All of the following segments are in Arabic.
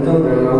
Itu.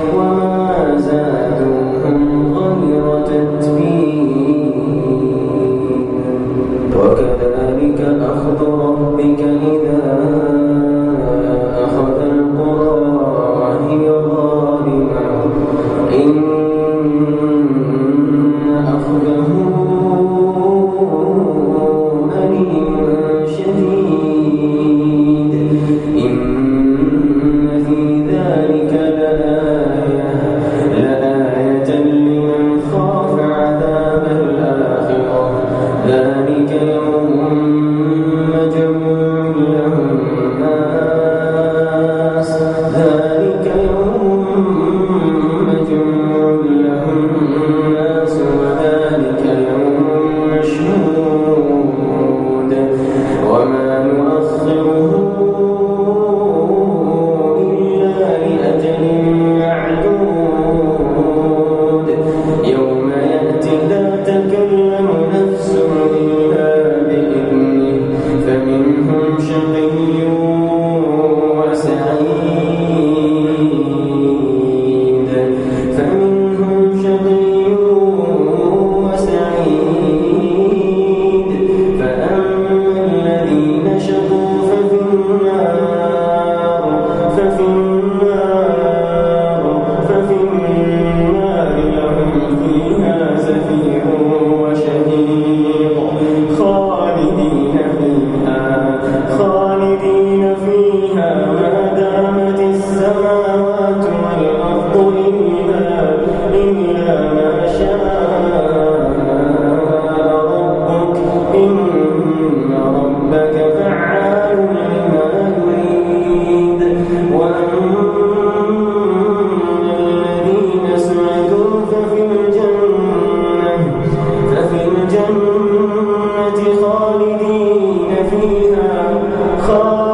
خالق